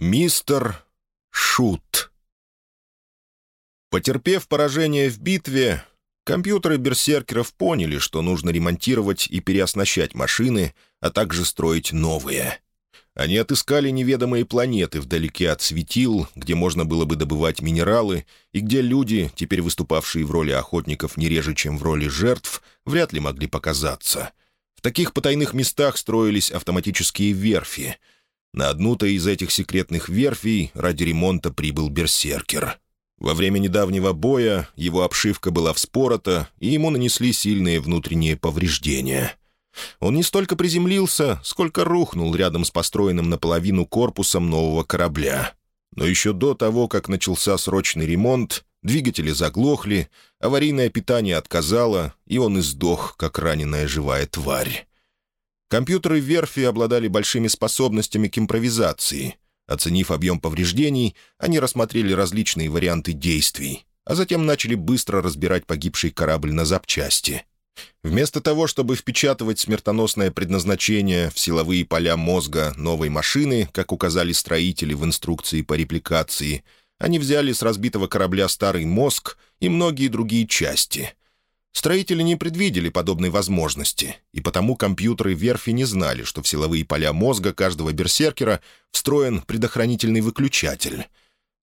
Мистер Шут. Потерпев поражение в битве, компьютеры берсеркеров поняли, что нужно ремонтировать и переоснащать машины, а также строить новые. Они отыскали неведомые планеты вдалеке от светил, где можно было бы добывать минералы, и где люди, теперь выступавшие в роли охотников не реже, чем в роли жертв, вряд ли могли показаться. В таких потайных местах строились автоматические верфи — на одну-то из этих секретных верфей ради ремонта прибыл берсеркер. Во время недавнего боя его обшивка была вспорота, и ему нанесли сильные внутренние повреждения. Он не столько приземлился, сколько рухнул рядом с построенным наполовину корпусом нового корабля. Но еще до того, как начался срочный ремонт, двигатели заглохли, аварийное питание отказало, и он издох, как раненая живая тварь. Компьютеры верфи обладали большими способностями к импровизации. Оценив объем повреждений, они рассмотрели различные варианты действий, а затем начали быстро разбирать погибший корабль на запчасти. Вместо того, чтобы впечатывать смертоносное предназначение в силовые поля мозга новой машины, как указали строители в инструкции по репликации, они взяли с разбитого корабля старый мозг и многие другие части — Строители не предвидели подобной возможности, и потому компьютеры верфи не знали, что в силовые поля мозга каждого берсеркера встроен предохранительный выключатель.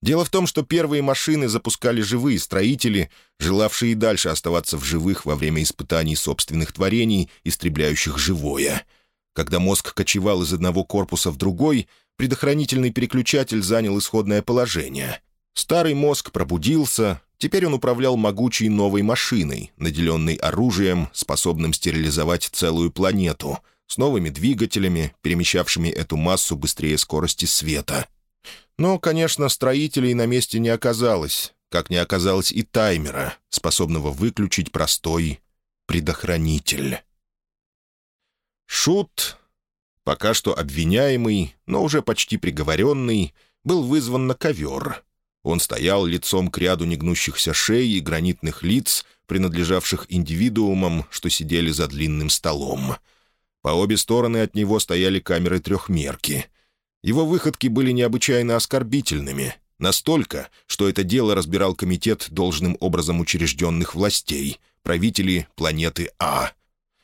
Дело в том, что первые машины запускали живые строители, желавшие и дальше оставаться в живых во время испытаний собственных творений, истребляющих живое. Когда мозг кочевал из одного корпуса в другой, предохранительный переключатель занял исходное положение. Старый мозг пробудился, Теперь он управлял могучей новой машиной, наделенной оружием, способным стерилизовать целую планету, с новыми двигателями, перемещавшими эту массу быстрее скорости света. Но, конечно, строителей на месте не оказалось, как не оказалось и таймера, способного выключить простой предохранитель. Шут, пока что обвиняемый, но уже почти приговоренный, был вызван на ковер — он стоял лицом к ряду негнущихся шеи и гранитных лиц, принадлежавших индивидуумам, что сидели за длинным столом. По обе стороны от него стояли камеры трехмерки. Его выходки были необычайно оскорбительными, настолько, что это дело разбирал комитет должным образом учрежденных властей, правители планеты А.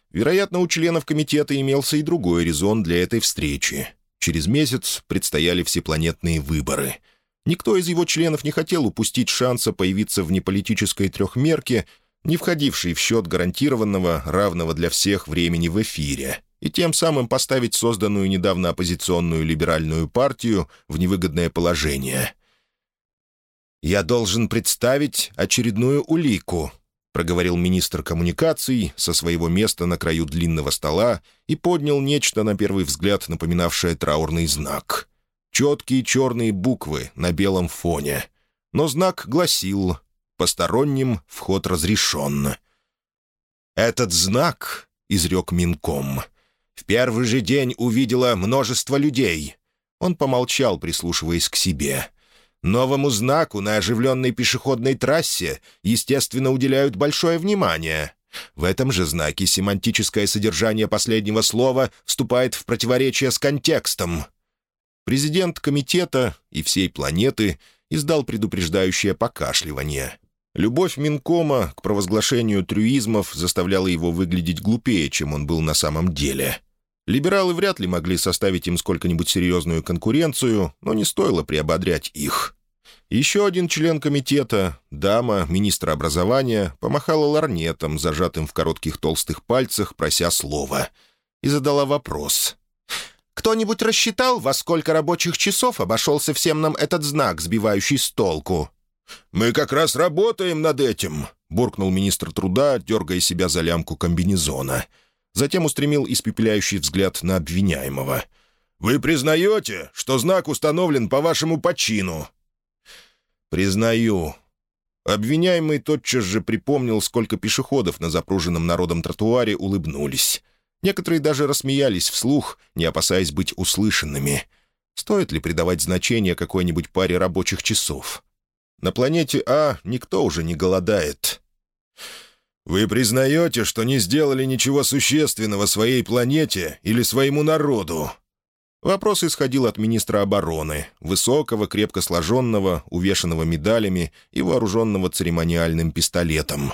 Вероятно, у членов комитета имелся и другой резон для этой встречи. Через месяц предстояли всепланетные выборы — Никто из его членов не хотел упустить шанса появиться в неполитической трехмерке, не входившей в счет гарантированного, равного для всех времени в эфире, и тем самым поставить созданную недавно оппозиционную либеральную партию в невыгодное положение. «Я должен представить очередную улику», — проговорил министр коммуникаций со своего места на краю длинного стола и поднял нечто, на первый взгляд, напоминавшее траурный знак — Четкие черные буквы на белом фоне. Но знак гласил «Посторонним вход разрешен». «Этот знак», — изрек Минком, — «в первый же день увидела множество людей». Он помолчал, прислушиваясь к себе. «Новому знаку на оживленной пешеходной трассе, естественно, уделяют большое внимание». В этом же знаке семантическое содержание последнего слова вступает в противоречие с контекстом. Президент комитета и всей планеты издал предупреждающее покашливание. Любовь Минкома к провозглашению трюизмов заставляла его выглядеть глупее, чем он был на самом деле. Либералы вряд ли могли составить им сколько-нибудь серьезную конкуренцию, но не стоило приободрять их. Еще один член комитета, дама, министр образования, помахала ларнетом, зажатым в коротких толстых пальцах, прося слова, и задала вопрос — кто-нибудь рассчитал, во сколько рабочих часов обошелся всем нам этот знак, сбивающий с толку?» «Мы как раз работаем над этим», — буркнул министр труда, дергая себя за лямку комбинезона. Затем устремил испепеляющий взгляд на обвиняемого. «Вы признаете, что знак установлен по вашему почину?» «Признаю». Обвиняемый тотчас же припомнил, сколько пешеходов на запруженном народом тротуаре улыбнулись. Некоторые даже рассмеялись вслух, не опасаясь быть услышанными. Стоит ли придавать значение какой-нибудь паре рабочих часов? На планете А никто уже не голодает. «Вы признаете, что не сделали ничего существенного своей планете или своему народу?» Вопрос исходил от министра обороны, высокого, крепко сложенного, увешанного медалями и вооруженного церемониальным пистолетом.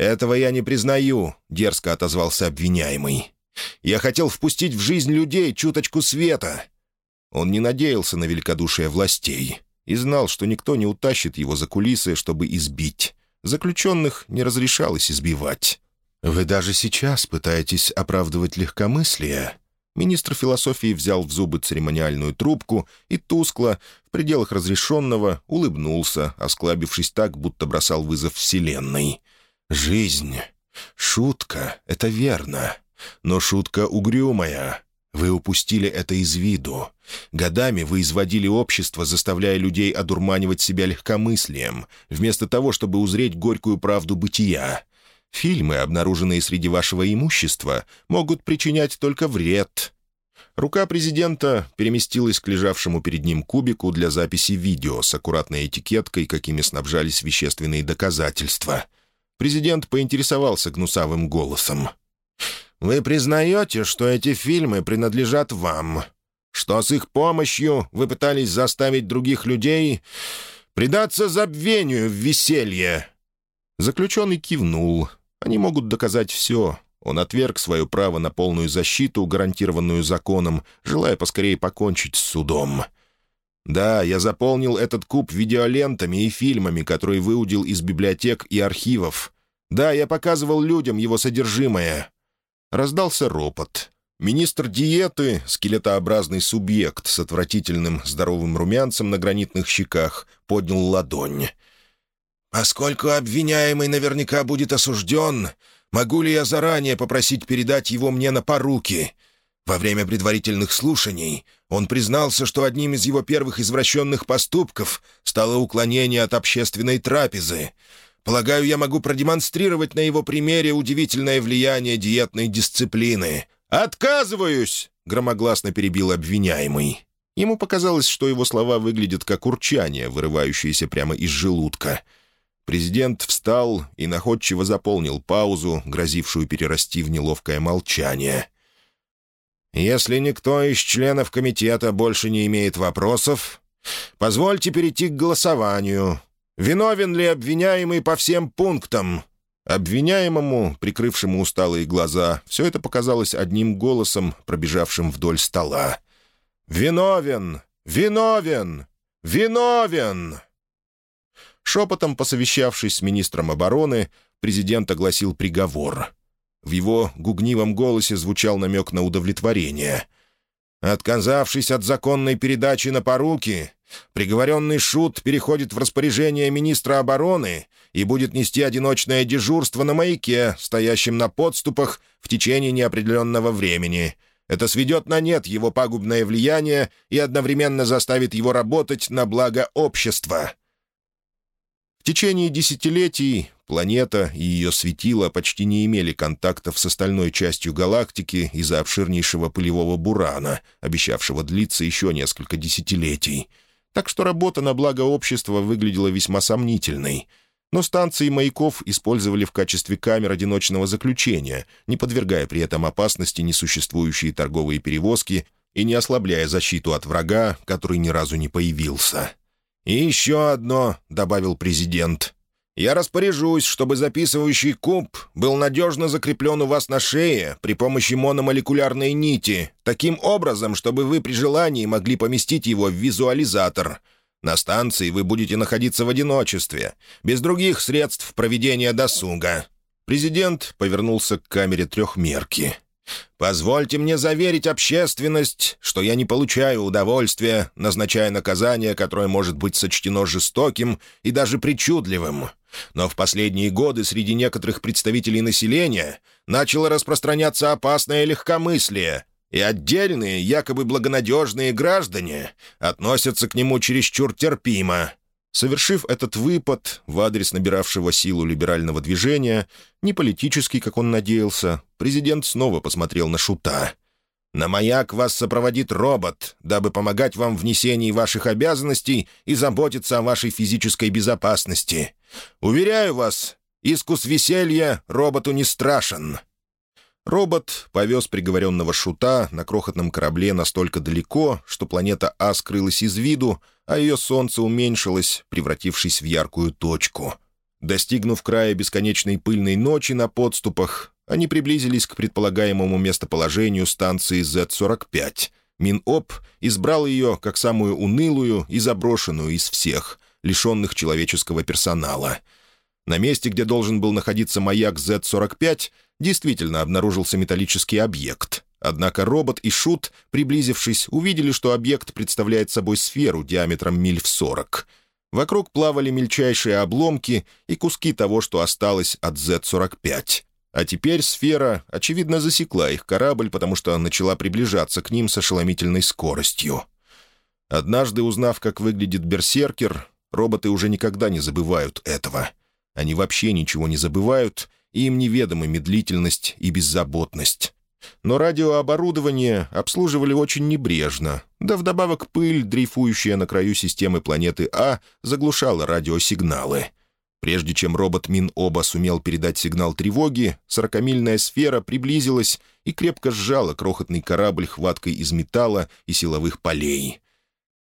«Этого я не признаю», — дерзко отозвался обвиняемый. «Я хотел впустить в жизнь людей чуточку света». Он не надеялся на великодушие властей и знал, что никто не утащит его за кулисы, чтобы избить. Заключенных не разрешалось избивать. «Вы даже сейчас пытаетесь оправдывать легкомыслие?» Министр философии взял в зубы церемониальную трубку и тускло, в пределах разрешенного, улыбнулся, осклабившись так, будто бросал вызов Вселенной. «Жизнь. Шутка — это верно. Но шутка угрюмая. Вы упустили это из виду. Годами вы изводили общество, заставляя людей одурманивать себя легкомыслием, вместо того, чтобы узреть горькую правду бытия. Фильмы, обнаруженные среди вашего имущества, могут причинять только вред». Рука президента переместилась к лежавшему перед ним кубику для записи видео с аккуратной этикеткой, какими снабжались вещественные доказательства. Президент поинтересовался гнусавым голосом. «Вы признаете, что эти фильмы принадлежат вам? Что с их помощью вы пытались заставить других людей предаться забвению в веселье?» Заключенный кивнул, они могут доказать все. Он отверг свое право на полную защиту, гарантированную законом, желая поскорее покончить с судом. Да, я заполнил этот куб видеолентами и фильмами, которые выудил из библиотек и архивов. Да, я показывал людям его содержимое. Раздался ропот. Министр диеты, скелетообразный субъект с отвратительным здоровым румянцем на гранитных щеках, поднял ладонь. Поскольку обвиняемый наверняка будет осужден, могу ли я заранее попросить передать его мне на поруки? Во время предварительных слушаний он признался, что одним из его первых извращенных поступков стало уклонение от общественной трапезы. Полагаю, я могу продемонстрировать на его примере удивительное влияние диетной дисциплины. «Отказываюсь!» — громогласно перебил обвиняемый. Ему показалось, что его слова выглядят как урчание, вырывающееся прямо из желудка — Президент встал и находчиво заполнил паузу, грозившую перерасти в неловкое молчание. «Если никто из членов комитета больше не имеет вопросов, позвольте перейти к голосованию. Виновен ли обвиняемый по всем пунктам?» Обвиняемому, прикрывшему усталые глаза, все это показалось одним голосом, пробежавшим вдоль стола. «Виновен! Виновен! Виновен!» Шепотом посовещавшись с министром обороны, президент огласил приговор. В его гугнивом голосе звучал намек на удовлетворение. «Отказавшись от законной передачи на поруки, приговоренный Шут переходит в распоряжение министра обороны и будет нести одиночное дежурство на маяке, стоящем на подступах в течение неопределенного времени». Это сведет на нет его пагубное влияние и одновременно заставит его работать на благо общества. В течение десятилетий планета и ее светила почти не имели контактов с остальной частью галактики из-за обширнейшего пылевого бурана, обещавшего длиться еще несколько десятилетий. Так что работа на благо общества выглядела весьма сомнительной. Но станции маяков использовали в качестве камер одиночного заключения, не подвергая при этом опасности несуществующие торговые перевозки и не ослабляя защиту от врага, который ни разу не появился. «И еще одно», — добавил президент. «Я распоряжусь, чтобы записывающий куб был надежно закреплен у вас на шее при помощи мономолекулярной нити, таким образом, чтобы вы при желании могли поместить его в визуализатор. На станции вы будете находиться в одиночестве, без других средств проведения досуга». Президент повернулся к камере трехмерки. Позвольте мне заверить общественность, что я не получаю удовольствия, назначая наказание, которое может быть сочтено жестоким и даже причудливым. Но в последние годы среди некоторых представителей населения начало распространяться опасное легкомыслие, и отдельные, якобы благонадежные граждане относятся к нему чересчур терпимо. Совершив этот выпад в адрес набиравшего силу либерального движения, не политический, как он надеялся, президент снова посмотрел на Шута. «На маяк вас сопроводит робот, дабы помогать вам в несении ваших обязанностей и заботиться о вашей физической безопасности. Уверяю вас, искус веселья роботу не страшен». Робот повез приговоренного шута на крохотном корабле настолько далеко, что планета А скрылась из виду, а ее солнце уменьшилось, превратившись в яркую точку. Достигнув края бесконечной пыльной ночи на подступах, они приблизились к предполагаемому местоположению станции Z-45. Миноп избрал ее как самую унылую и заброшенную из всех, лишенных человеческого персонала. На месте, где должен был находиться маяк Z-45, действительно обнаружился металлический объект. Однако робот и Шут, приблизившись, увидели, что объект представляет собой сферу диаметром миль в сорок. Вокруг плавали мельчайшие обломки и куски того, что осталось от Z-45. А теперь сфера, очевидно, засекла их корабль, потому что начала приближаться к ним с ошеломительной скоростью. Однажды, узнав, как выглядит берсеркер, роботы уже никогда не забывают этого. Они вообще ничего не забывают — им неведомы медлительность и беззаботность. Но радиооборудование обслуживали очень небрежно, да вдобавок пыль, дрейфующая на краю системы планеты А, заглушала радиосигналы. Прежде чем робот Мин-Оба сумел передать сигнал тревоги, сорокамильная сфера приблизилась и крепко сжала крохотный корабль хваткой из металла и силовых полей.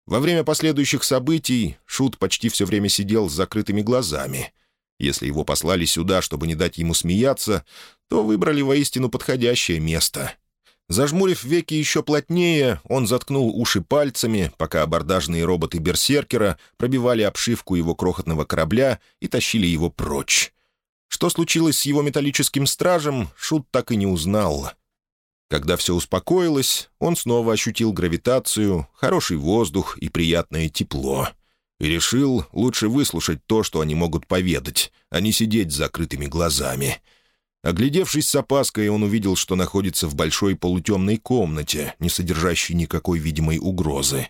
Во время последующих событий Шут почти все время сидел с закрытыми глазами — если его послали сюда, чтобы не дать ему смеяться, то выбрали воистину подходящее место. Зажмурив веки еще плотнее, он заткнул уши пальцами, пока абордажные роботы Берсеркера пробивали обшивку его крохотного корабля и тащили его прочь. Что случилось с его металлическим стражем, Шут так и не узнал. Когда все успокоилось, он снова ощутил гравитацию, хороший воздух и приятное тепло — и решил лучше выслушать то, что они могут поведать, а не сидеть с закрытыми глазами. Оглядевшись с опаской, он увидел, что находится в большой полутемной комнате, не содержащей никакой видимой угрозы.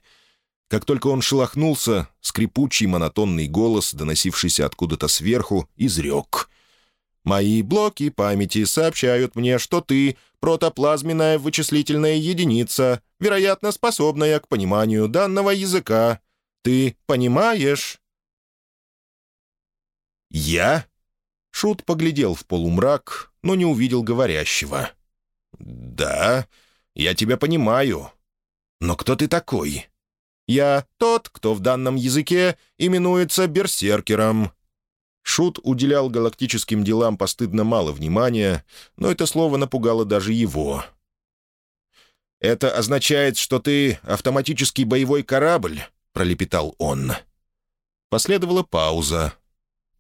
Как только он шелохнулся, скрипучий монотонный голос, доносившийся откуда-то сверху, изрек. «Мои блоки памяти сообщают мне, что ты — протоплазменная вычислительная единица, вероятно, способная к пониманию данного языка. Ты понимаешь?» «Я?» Шут поглядел в полумрак, но не увидел говорящего. «Да, я тебя понимаю. Но кто ты такой?» «Я тот, кто в данном языке именуется берсеркером». Шут уделял галактическим делам постыдно мало внимания, но это слово напугало даже его. «Это означает, что ты автоматический боевой корабль?» — пролепетал он. Последовала пауза.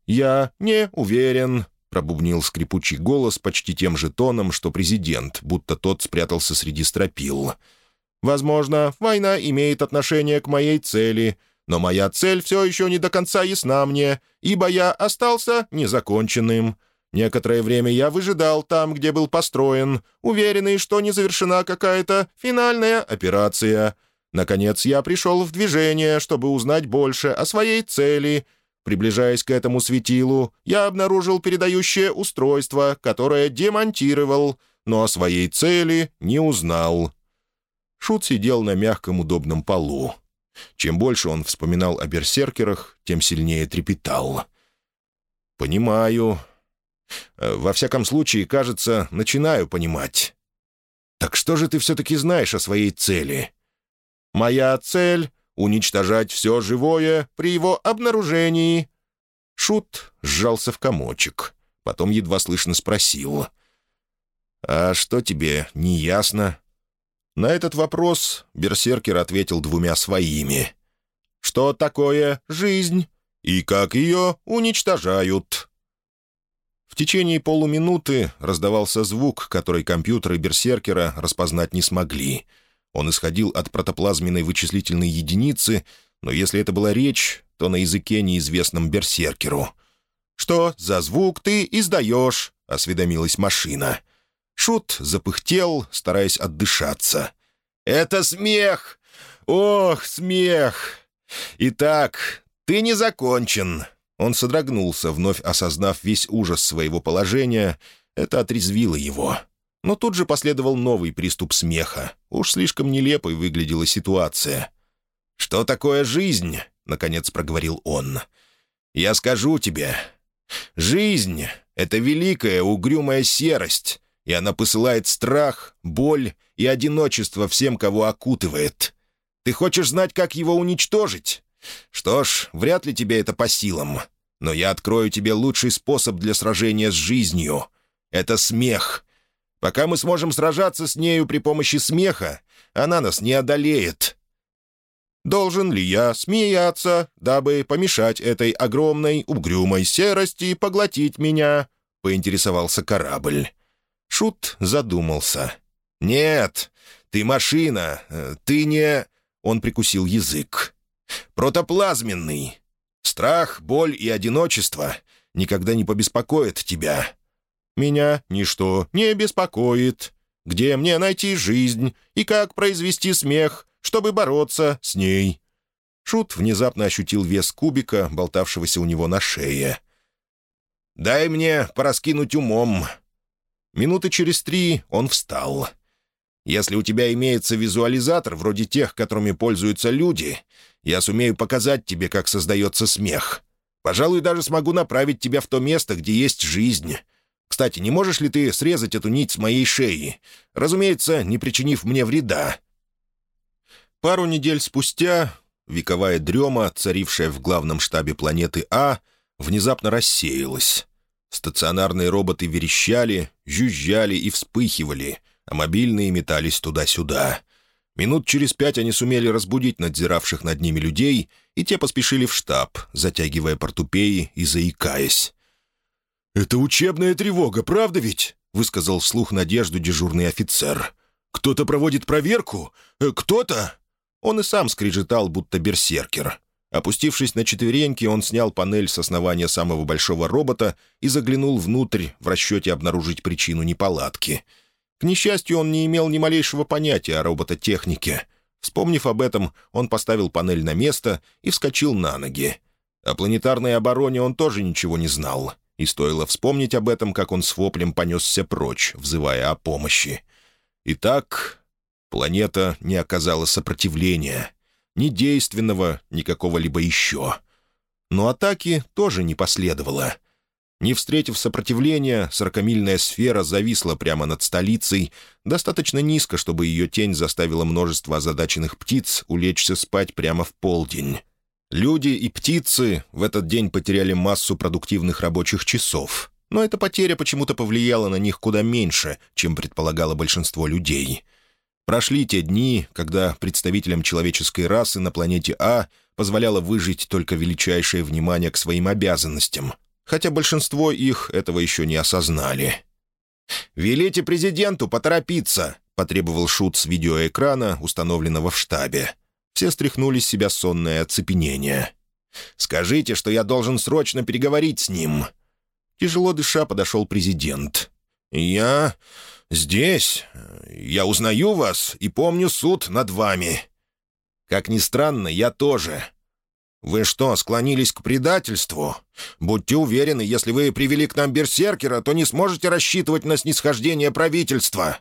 «Я не уверен», — пробубнил скрипучий голос почти тем же тоном, что президент, будто тот спрятался среди стропил. «Возможно, война имеет отношение к моей цели, но моя цель все еще не до конца ясна мне, ибо я остался незаконченным. Некоторое время я выжидал там, где был построен, уверенный, что не завершена какая-то финальная операция». Наконец я пришел в движение, чтобы узнать больше о своей цели. Приближаясь к этому светилу, я обнаружил передающее устройство, которое демонтировал, но о своей цели не узнал. Шут сидел на мягком удобном полу. Чем больше он вспоминал о берсеркерах, тем сильнее трепетал. «Понимаю. Э, во всяком случае, кажется, начинаю понимать. Так что же ты все-таки знаешь о своей цели?» Моя цель — уничтожать все живое при его обнаружении». Шут сжался в комочек, потом едва слышно спросил. «А что тебе не ясно?» На этот вопрос Берсеркер ответил двумя своими. «Что такое жизнь и как ее уничтожают?» В течение полуминуты раздавался звук, который компьютеры Берсеркера распознать не смогли — он исходил от протоплазменной вычислительной единицы, но если это была речь, то на языке, неизвестном берсеркеру. «Что за звук ты издаешь?» — осведомилась машина. Шут запыхтел, стараясь отдышаться. «Это смех! Ох, смех! Итак, ты не закончен!» Он содрогнулся, вновь осознав весь ужас своего положения. Это отрезвило его. Но тут же последовал новый приступ смеха. Уж слишком нелепой выглядела ситуация. «Что такое жизнь?» — наконец проговорил он. «Я скажу тебе. Жизнь — это великая угрюмая серость, и она посылает страх, боль и одиночество всем, кого окутывает. Ты хочешь знать, как его уничтожить? Что ж, вряд ли тебе это по силам. Но я открою тебе лучший способ для сражения с жизнью. Это смех. Пока мы сможем сражаться с нею при помощи смеха, она нас не одолеет. Должен ли я смеяться, дабы помешать этой огромной угрюмой серости поглотить меня?» — поинтересовался корабль. Шут задумался. «Нет, ты машина, ты не...» Он прикусил язык. «Протоплазменный. Страх, боль и одиночество никогда не побеспокоят тебя. Меня ничто не беспокоит. Где мне найти жизнь и как произвести смех, чтобы бороться с ней?» Шут внезапно ощутил вес кубика, болтавшегося у него на шее. «Дай мне пораскинуть умом». Минуты через три он встал. «Если у тебя имеется визуализатор, вроде тех, которыми пользуются люди, я сумею показать тебе, как создается смех. Пожалуй, даже смогу направить тебя в то место, где есть жизнь. Кстати, не можешь ли ты срезать эту нить с моей шеи? Разумеется, не причинив мне вреда». Пару недель спустя вековая дрема, царившая в главном штабе планеты А, внезапно рассеялась. Стационарные роботы верещали, жужжали и вспыхивали, а мобильные метались туда-сюда. Минут через пять они сумели разбудить надзиравших над ними людей, и те поспешили в штаб, затягивая портупеи и заикаясь. «Это учебная тревога, правда ведь?» — высказал вслух надежду дежурный офицер. «Кто-то проводит проверку? Э, кто-то?» Он и сам скрежетал, будто берсеркер. Опустившись на четвереньки, он снял панель с основания самого большого робота и заглянул внутрь в расчете обнаружить причину неполадки. К несчастью, он не имел ни малейшего понятия о робототехнике. Вспомнив об этом, он поставил панель на место и вскочил на ноги. О планетарной обороне он тоже ничего не знал и стоило вспомнить об этом, как он с воплем понесся прочь, взывая о помощи. Итак, планета не оказала сопротивления. Ни действенного, ни какого-либо еще. Но атаки тоже не последовало. Не встретив сопротивления, сорокамильная сфера зависла прямо над столицей, достаточно низко, чтобы ее тень заставила множество озадаченных птиц улечься спать прямо в полдень. Люди и птицы в этот день потеряли массу продуктивных рабочих часов, но эта потеря почему-то повлияла на них куда меньше, чем предполагало большинство людей. Прошли те дни, когда представителям человеческой расы на планете А позволяло выжить только величайшее внимание к своим обязанностям, хотя большинство их этого еще не осознали. «Велите президенту поторопиться!» — потребовал Шут с видеоэкрана, установленного в штабе. Все стряхнули с себя сонное оцепенение. «Скажите, что я должен срочно переговорить с ним». Тяжело дыша подошел президент. «Я здесь. Я узнаю вас и помню суд над вами. Как ни странно, я тоже. Вы что, склонились к предательству? Будьте уверены, если вы привели к нам берсеркера, то не сможете рассчитывать на снисхождение правительства.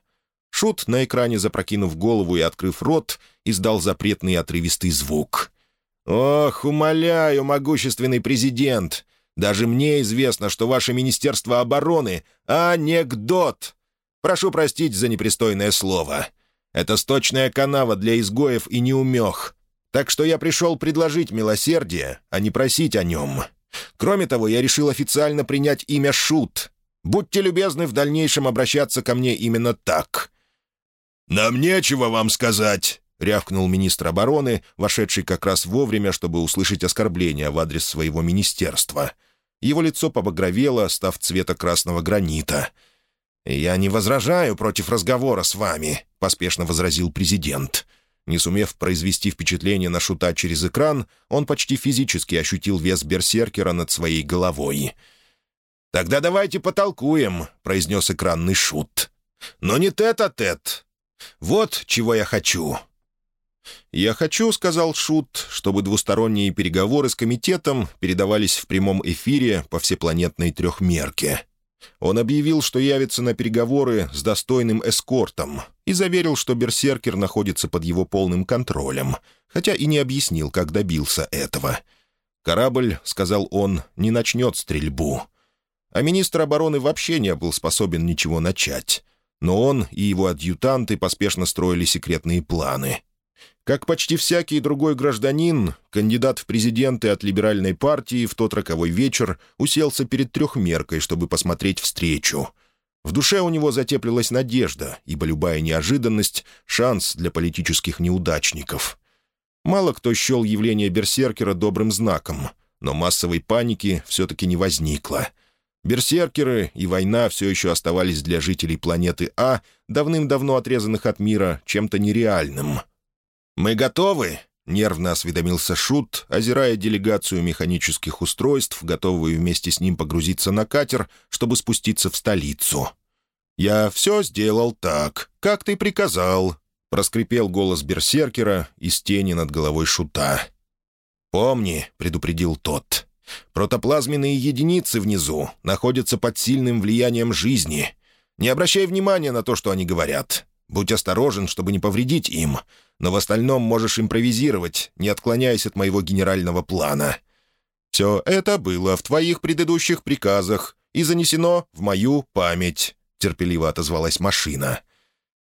Шут, на экране запрокинув голову и открыв рот, издал запретный отрывистый звук. «Ох, умоляю, могущественный президент! Даже мне известно, что ваше Министерство обороны — анекдот! Прошу простить за непристойное слово. Это сточная канава для изгоев и неумех. Так что я пришел предложить милосердие, а не просить о нем. Кроме того, я решил официально принять имя Шут. Будьте любезны в дальнейшем обращаться ко мне именно так. «Нам нечего вам сказать», — рявкнул министр обороны, вошедший как раз вовремя, чтобы услышать оскорбления в адрес своего министерства. Его лицо побагровело, став цвета красного гранита. «Я не возражаю против разговора с вами», — поспешно возразил президент. Не сумев произвести впечатление на шута через экран, он почти физически ощутил вес берсеркера над своей головой. «Тогда давайте потолкуем», — произнес экранный шут. «Но не тет-а-тет. Вот чего я хочу». «Я хочу», — сказал Шут, «чтобы двусторонние переговоры с комитетом передавались в прямом эфире по всепланетной трехмерке». Он объявил, что явится на переговоры с достойным эскортом и заверил, что берсеркер находится под его полным контролем, хотя и не объяснил, как добился этого. «Корабль», — сказал он, — «не начнет стрельбу». А министр обороны вообще не был способен ничего начать. но он и его адъютанты поспешно строили секретные планы. Как почти всякий другой гражданин, кандидат в президенты от либеральной партии в тот роковой вечер уселся перед трехмеркой, чтобы посмотреть встречу. В душе у него затеплилась надежда, ибо любая неожиданность — шанс для политических неудачников. Мало кто счел явление берсеркера добрым знаком, но массовой паники все-таки не возникло. Берсеркеры и война все еще оставались для жителей планеты А, давным-давно отрезанных от мира, чем-то нереальным — «Мы готовы?» — нервно осведомился Шут, озирая делегацию механических устройств, готовую вместе с ним погрузиться на катер, чтобы спуститься в столицу. «Я все сделал так, как ты приказал», — проскрипел голос берсеркера из тени над головой Шута. «Помни», — предупредил тот, — «протоплазменные единицы внизу находятся под сильным влиянием жизни. Не обращай внимания на то, что они говорят. Будь осторожен, чтобы не повредить им, но в остальном можешь импровизировать, не отклоняясь от моего генерального плана. Все это было в твоих предыдущих приказах и занесено в мою память», — терпеливо отозвалась машина.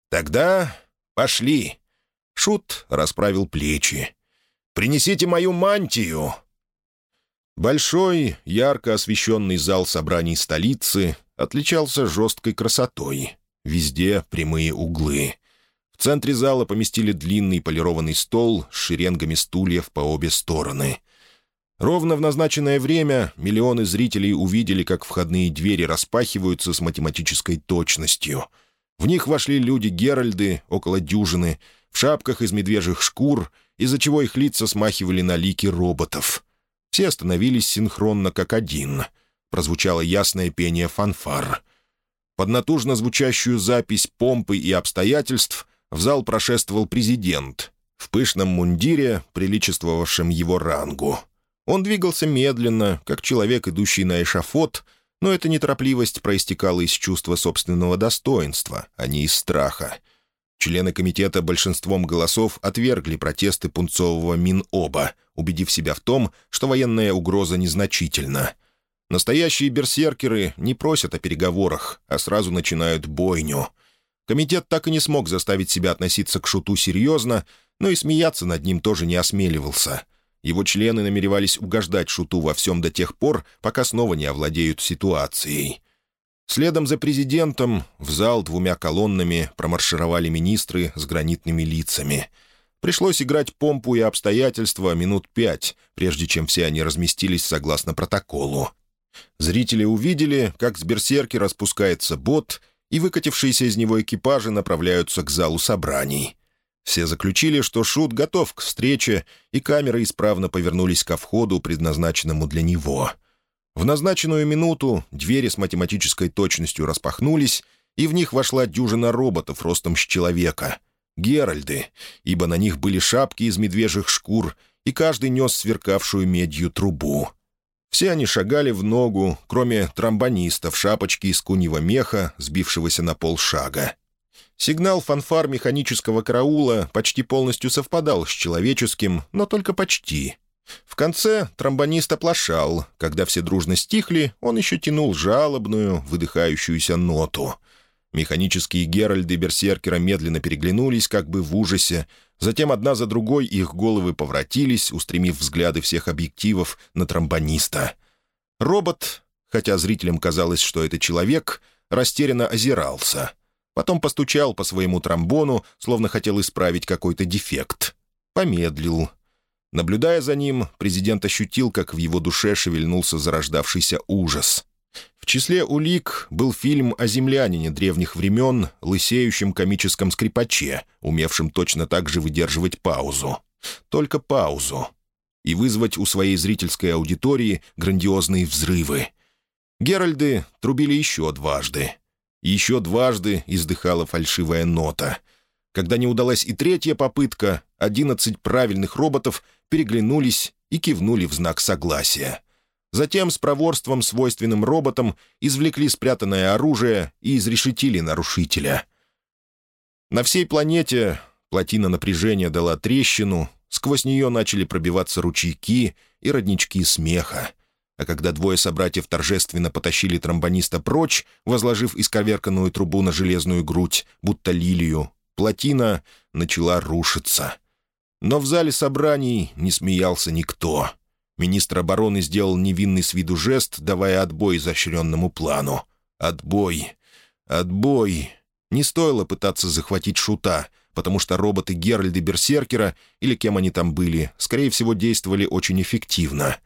«Тогда пошли». Шут расправил плечи. «Принесите мою мантию!» Большой, ярко освещенный зал собраний столицы отличался жесткой красотой. Везде прямые углы. В центре зала поместили длинный полированный стол с шеренгами стульев по обе стороны. Ровно в назначенное время миллионы зрителей увидели, как входные двери распахиваются с математической точностью. В них вошли люди-геральды, около дюжины, в шапках из медвежьих шкур, из-за чего их лица смахивали на лики роботов. Все остановились синхронно как один. Прозвучало ясное пение фанфар — под натужно звучащую запись помпы и обстоятельств в зал прошествовал президент в пышном мундире, приличествовавшем его рангу. Он двигался медленно, как человек, идущий на эшафот, но эта неторопливость проистекала из чувства собственного достоинства, а не из страха. Члены комитета большинством голосов отвергли протесты пунцового Миноба, убедив себя в том, что военная угроза незначительна. Настоящие берсеркеры не просят о переговорах, а сразу начинают бойню. Комитет так и не смог заставить себя относиться к Шуту серьезно, но и смеяться над ним тоже не осмеливался. Его члены намеревались угождать Шуту во всем до тех пор, пока снова не овладеют ситуацией. Следом за президентом в зал двумя колоннами промаршировали министры с гранитными лицами. Пришлось играть помпу и обстоятельства минут пять, прежде чем все они разместились согласно протоколу. Зрители увидели, как с берсерки распускается бот, и выкатившиеся из него экипажи направляются к залу собраний. Все заключили, что Шут готов к встрече, и камеры исправно повернулись ко входу, предназначенному для него. В назначенную минуту двери с математической точностью распахнулись, и в них вошла дюжина роботов ростом с человека. Геральды, ибо на них были шапки из медвежьих шкур, и каждый нес сверкавшую медью трубу. Все они шагали в ногу, кроме тромбониста в шапочке из куньего меха, сбившегося на полшага. Сигнал фанфар механического караула почти полностью совпадал с человеческим, но только почти. В конце тромбонист оплошал. Когда все дружно стихли, он еще тянул жалобную, выдыхающуюся ноту. Механические геральды берсеркера медленно переглянулись, как бы в ужасе, Затем одна за другой их головы повратились, устремив взгляды всех объективов на тромбониста. Робот, хотя зрителям казалось, что это человек, растерянно озирался. Потом постучал по своему тромбону, словно хотел исправить какой-то дефект. Помедлил. Наблюдая за ним, президент ощутил, как в его душе шевельнулся зарождавшийся ужас. В числе улик был фильм о землянине древних времен, лысеющем комическом скрипаче, умевшем точно так же выдерживать паузу. Только паузу. И вызвать у своей зрительской аудитории грандиозные взрывы. Геральды трубили еще дважды. еще дважды издыхала фальшивая нота. Когда не удалась и третья попытка, одиннадцать правильных роботов переглянулись и кивнули в знак согласия — Затем с проворством, свойственным роботам, извлекли спрятанное оружие и изрешетили нарушителя. На всей планете плотина напряжения дала трещину, сквозь нее начали пробиваться ручейки и роднички смеха. а когда двое собратьев торжественно потащили тромбониста прочь, возложив исковерканную трубу на железную грудь, будто лилию, плотина начала рушиться. Но в зале собраний не смеялся никто. Министр обороны сделал невинный с виду жест, давая отбой изощренному плану. Отбой. Отбой. Не стоило пытаться захватить шута, потому что роботы Геральда Берсеркера, или кем они там были, скорее всего, действовали очень эффективно.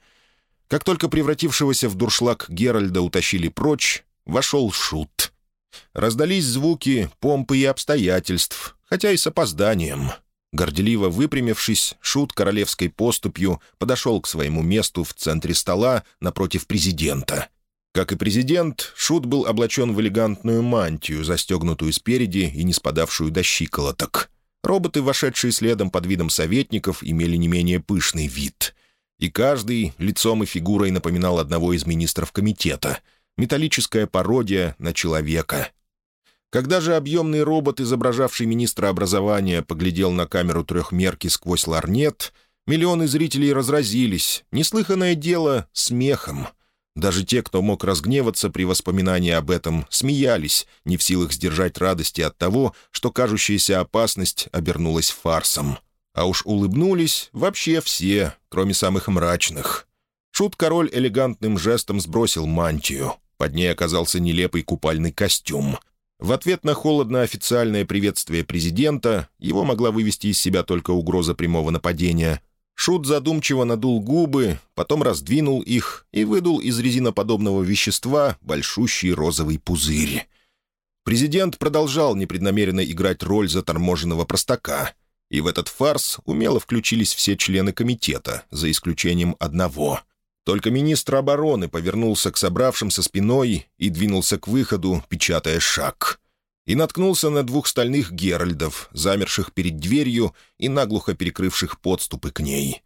Как только превратившегося в дуршлаг Геральда утащили прочь, вошел шут. Раздались звуки помпы и обстоятельств, хотя и с опозданием — Горделиво выпрямившись, Шут королевской поступью подошел к своему месту в центре стола напротив президента. Как и президент, Шут был облачен в элегантную мантию, застегнутую спереди и не спадавшую до щиколоток. Роботы, вошедшие следом под видом советников, имели не менее пышный вид. И каждый лицом и фигурой напоминал одного из министров комитета. Металлическая пародия на человека — когда же объемный робот, изображавший министра образования, поглядел на камеру трехмерки сквозь ларнет, миллионы зрителей разразились, неслыханное дело, смехом. Даже те, кто мог разгневаться при воспоминании об этом, смеялись, не в силах сдержать радости от того, что кажущаяся опасность обернулась фарсом. А уж улыбнулись вообще все, кроме самых мрачных. Шут-король элегантным жестом сбросил мантию. Под ней оказался нелепый купальный костюм — в ответ на холодно-официальное приветствие президента его могла вывести из себя только угроза прямого нападения. Шут задумчиво надул губы, потом раздвинул их и выдул из резиноподобного вещества большущий розовый пузырь. Президент продолжал непреднамеренно играть роль заторможенного простака, и в этот фарс умело включились все члены комитета, за исключением одного — только министр обороны повернулся к собравшимся спиной и двинулся к выходу, печатая шаг. И наткнулся на двух стальных геральдов, замерших перед дверью и наглухо перекрывших подступы к ней.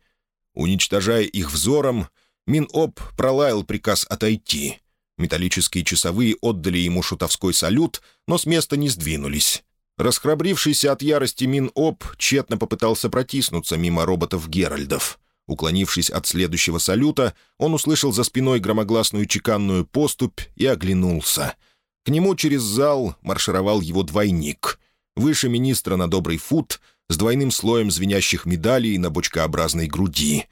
Уничтожая их взором, Миноп пролаял приказ отойти. Металлические часовые отдали ему шутовской салют, но с места не сдвинулись. Расхрабрившийся от ярости Миноп тщетно попытался протиснуться мимо роботов Геральдов — Уклонившись от следующего салюта, он услышал за спиной громогласную чеканную поступь и оглянулся. К нему через зал маршировал его двойник. Выше министра на добрый фут, с двойным слоем звенящих медалей на бочкообразной груди.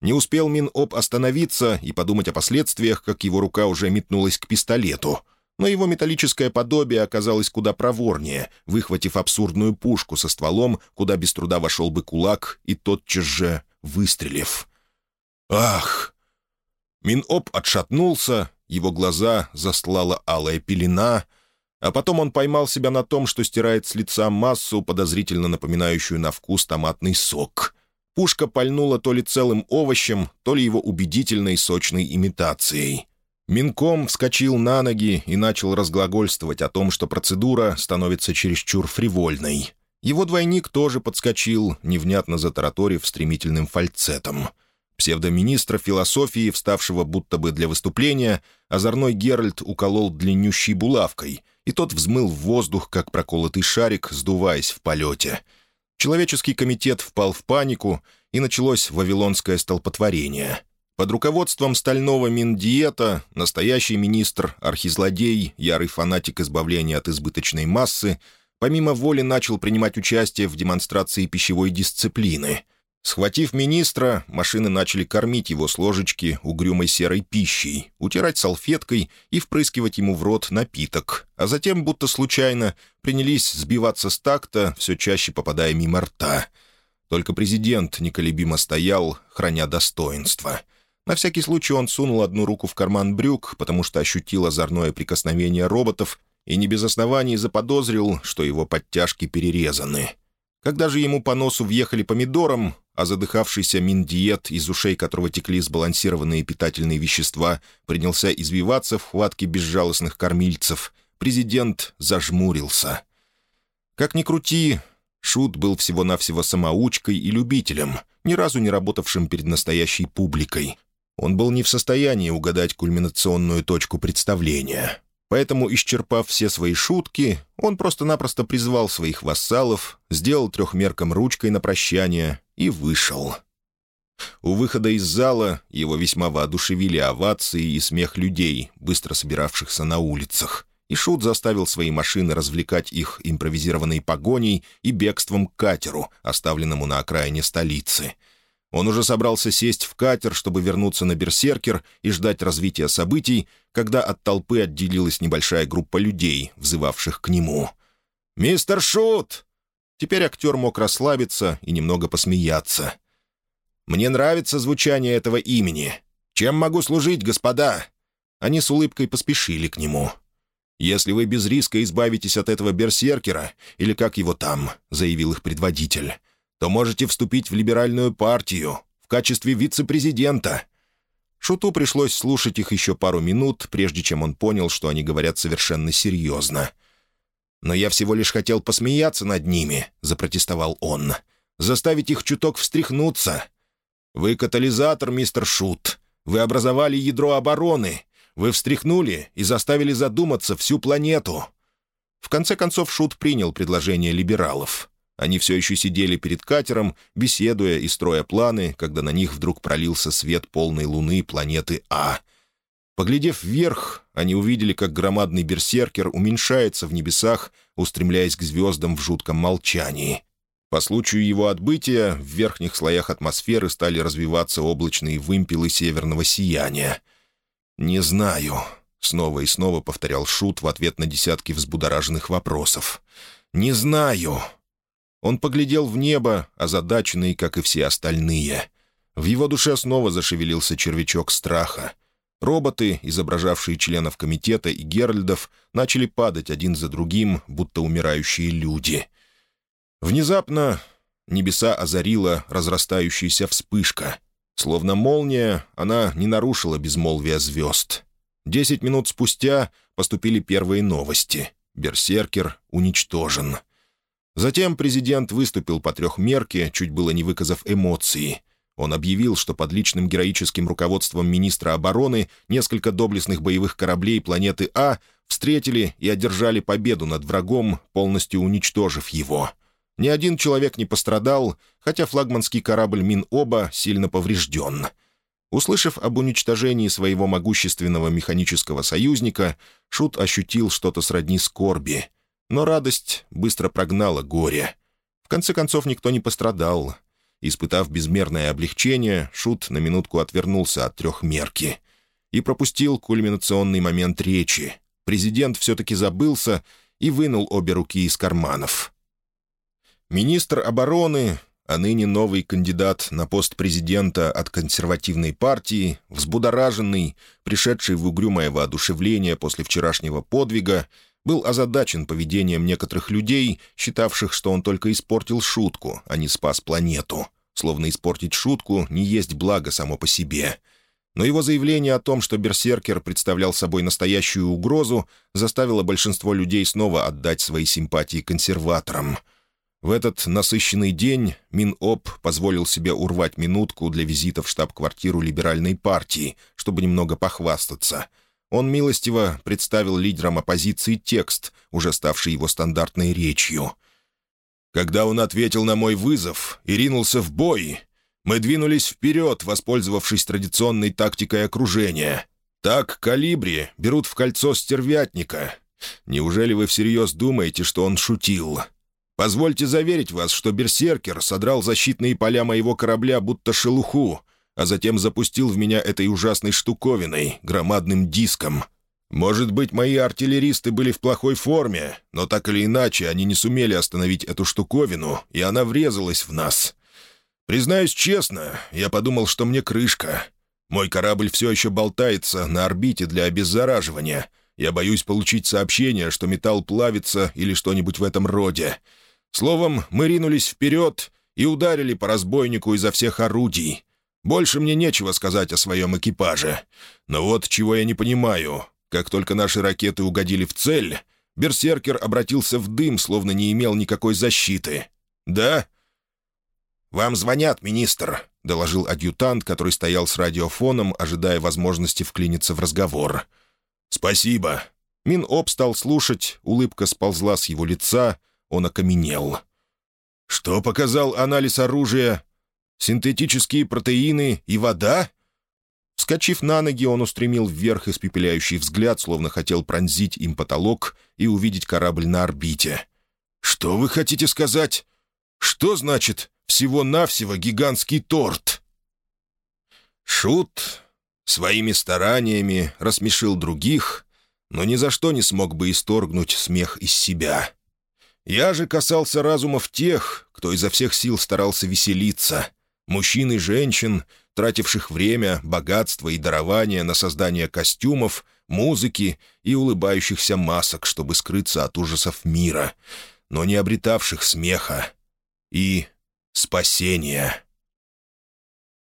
Не успел Миноп остановиться и подумать о последствиях, как его рука уже метнулась к пистолету. Но его металлическое подобие оказалось куда проворнее, выхватив абсурдную пушку со стволом, куда без труда вошел бы кулак, и тотчас же выстрелив. «Ах!» Миноп отшатнулся, его глаза застлала алая пелена, а потом он поймал себя на том, что стирает с лица массу, подозрительно напоминающую на вкус томатный сок. Пушка пальнула то ли целым овощем, то ли его убедительной сочной имитацией. Минком вскочил на ноги и начал разглагольствовать о том, что процедура становится чересчур фривольной. Его двойник тоже подскочил, невнятно затараторив стремительным фальцетом. Псевдоминистра философии, вставшего будто бы для выступления, озорной Геральт уколол длиннющей булавкой, и тот взмыл в воздух, как проколотый шарик, сдуваясь в полете. Человеческий комитет впал в панику, и началось вавилонское столпотворение. Под руководством стального Миндиета настоящий министр, архизлодей, ярый фанатик избавления от избыточной массы — помимо воли начал принимать участие в демонстрации пищевой дисциплины. Схватив министра, машины начали кормить его с ложечки угрюмой серой пищей, утирать салфеткой и впрыскивать ему в рот напиток, а затем, будто случайно, принялись сбиваться с такта, все чаще попадая мимо рта. Только президент неколебимо стоял, храня достоинство. На всякий случай он сунул одну руку в карман брюк, потому что ощутил озорное прикосновение роботов — и не без оснований заподозрил, что его подтяжки перерезаны. Когда же ему по носу въехали помидором, а задыхавшийся миндиет, из ушей которого текли сбалансированные питательные вещества, принялся извиваться в хватке безжалостных кормильцев, президент зажмурился. Как ни крути, Шут был всего-навсего самоучкой и любителем, ни разу не работавшим перед настоящей публикой. Он был не в состоянии угадать кульминационную точку представления. Поэтому, исчерпав все свои шутки, он просто-напросто призвал своих вассалов, сделал трехмерком ручкой на прощание и вышел. У выхода из зала его весьма воодушевили овации и смех людей, быстро собиравшихся на улицах. И Шут заставил свои машины развлекать их импровизированной погоней и бегством к катеру, оставленному на окраине столицы. Он уже собрался сесть в катер, чтобы вернуться на Берсеркер и ждать развития событий, когда от толпы отделилась небольшая группа людей, взывавших к нему. «Мистер Шут!» Теперь актер мог расслабиться и немного посмеяться. Мне нравится звучание этого имени. Чем могу служить, господа?» Они с улыбкой поспешили к нему. «Если вы без риска избавитесь от этого берсеркера, или как его там», — заявил их предводитель, «то можете вступить в либеральную партию в качестве вице-президента». Шуту пришлось слушать их еще пару минут, прежде чем он понял, что они говорят совершенно серьезно. «Но я всего лишь хотел посмеяться над ними», — запротестовал он. «Заставить их чуток встряхнуться. Вы катализатор, мистер Шут. Вы образовали ядро обороны. Вы встряхнули и заставили задуматься всю планету». В конце концов Шут принял предложение либералов. Они все еще сидели перед катером, беседуя и строя планы, когда на них вдруг пролился свет полной луны планеты А. Поглядев вверх, они увидели, как громадный берсеркер уменьшается в небесах, устремляясь к звездам в жутком молчании. По случаю его отбытия в верхних слоях атмосферы стали развиваться облачные вымпелы северного сияния. «Не знаю», — снова и снова повторял Шут в ответ на десятки взбудораженных вопросов. «Не знаю». Он поглядел в небо, озадаченный, как и все остальные. В его душе снова зашевелился червячок страха. Роботы, изображавшие членов комитета и Геральдов, начали падать один за другим, будто умирающие люди — Внезапно небеса озарила разрастающаяся вспышка. Словно молния, она не нарушила безмолвия звезд. Десять минут спустя поступили первые новости. Берсеркер уничтожен. Затем президент выступил по трехмерке, чуть было не выказав эмоции. Он объявил, что под личным героическим руководством министра обороны несколько доблестных боевых кораблей планеты А встретили и одержали победу над врагом, полностью уничтожив его — ни один человек не пострадал, хотя флагманский корабль Мин-Оба сильно поврежден. Услышав об уничтожении своего могущественного механического союзника, Шут ощутил что-то сродни скорби. Но радость быстро прогнала горе. В конце концов, никто не пострадал. Испытав безмерное облегчение, Шут на минутку отвернулся от трехмерки и пропустил кульминационный момент речи. Президент все-таки забылся и вынул обе руки из карманов. Министр обороны, а ныне новый кандидат на пост президента от консервативной партии, взбудораженный, пришедший в угрюмое воодушевление после вчерашнего подвига, был озадачен поведением некоторых людей, считавших, что он только испортил шутку, а не спас планету. Словно испортить шутку не есть благо само по себе. Но его заявление о том, что Берсеркер представлял собой настоящую угрозу, заставило большинство людей снова отдать свои симпатии консерваторам — в этот насыщенный день Миноп позволил себе урвать минутку для визита в штаб-квартиру либеральной партии, чтобы немного похвастаться. Он милостиво представил лидерам оппозиции текст, уже ставший его стандартной речью. «Когда он ответил на мой вызов и ринулся в бой, мы двинулись вперед, воспользовавшись традиционной тактикой окружения. Так калибри берут в кольцо стервятника. Неужели вы всерьез думаете, что он шутил?» Позвольте заверить вас, что берсеркер содрал защитные поля моего корабля будто шелуху, а затем запустил в меня этой ужасной штуковиной, громадным диском. Может быть, мои артиллеристы были в плохой форме, но так или иначе они не сумели остановить эту штуковину, и она врезалась в нас. Признаюсь честно, я подумал, что мне крышка. Мой корабль все еще болтается на орбите для обеззараживания. Я боюсь получить сообщение, что металл плавится или что-нибудь в этом роде. Словом, мы ринулись вперед и ударили по разбойнику изо всех орудий. Больше мне нечего сказать о своем экипаже. Но вот чего я не понимаю. Как только наши ракеты угодили в цель, берсеркер обратился в дым, словно не имел никакой защиты. «Да?» «Вам звонят, министр», — доложил адъютант, который стоял с радиофоном, ожидая возможности вклиниться в разговор. «Спасибо». Миноп стал слушать, улыбка сползла с его лица — он окаменел. «Что показал анализ оружия?» Синтетические протеины и вода?» Вскочив на ноги, он устремил вверх испепеляющий взгляд, словно хотел пронзить им потолок и увидеть корабль на орбите. «Что вы хотите сказать? Что значит всего-навсего гигантский торт?» Шут своими стараниями рассмешил других, но ни за что не смог бы исторгнуть смех из себя. Я же касался разумов тех, кто изо всех сил старался веселиться, мужчин и женщин, тративших время, богатство и дарование на создание костюмов, музыки и улыбающихся масок, чтобы скрыться от ужасов мира, но не обретавших смеха и спасения.